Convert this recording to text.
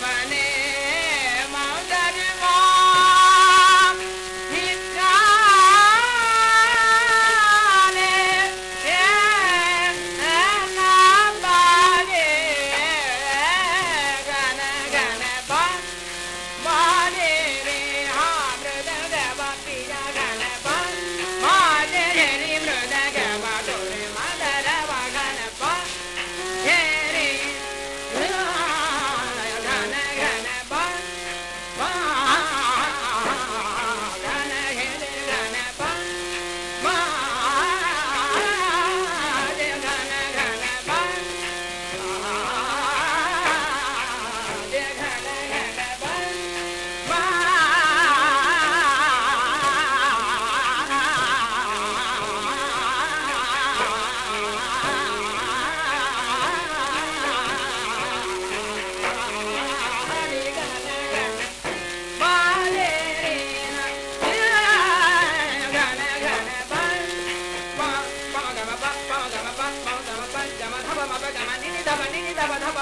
Japanese. Bye.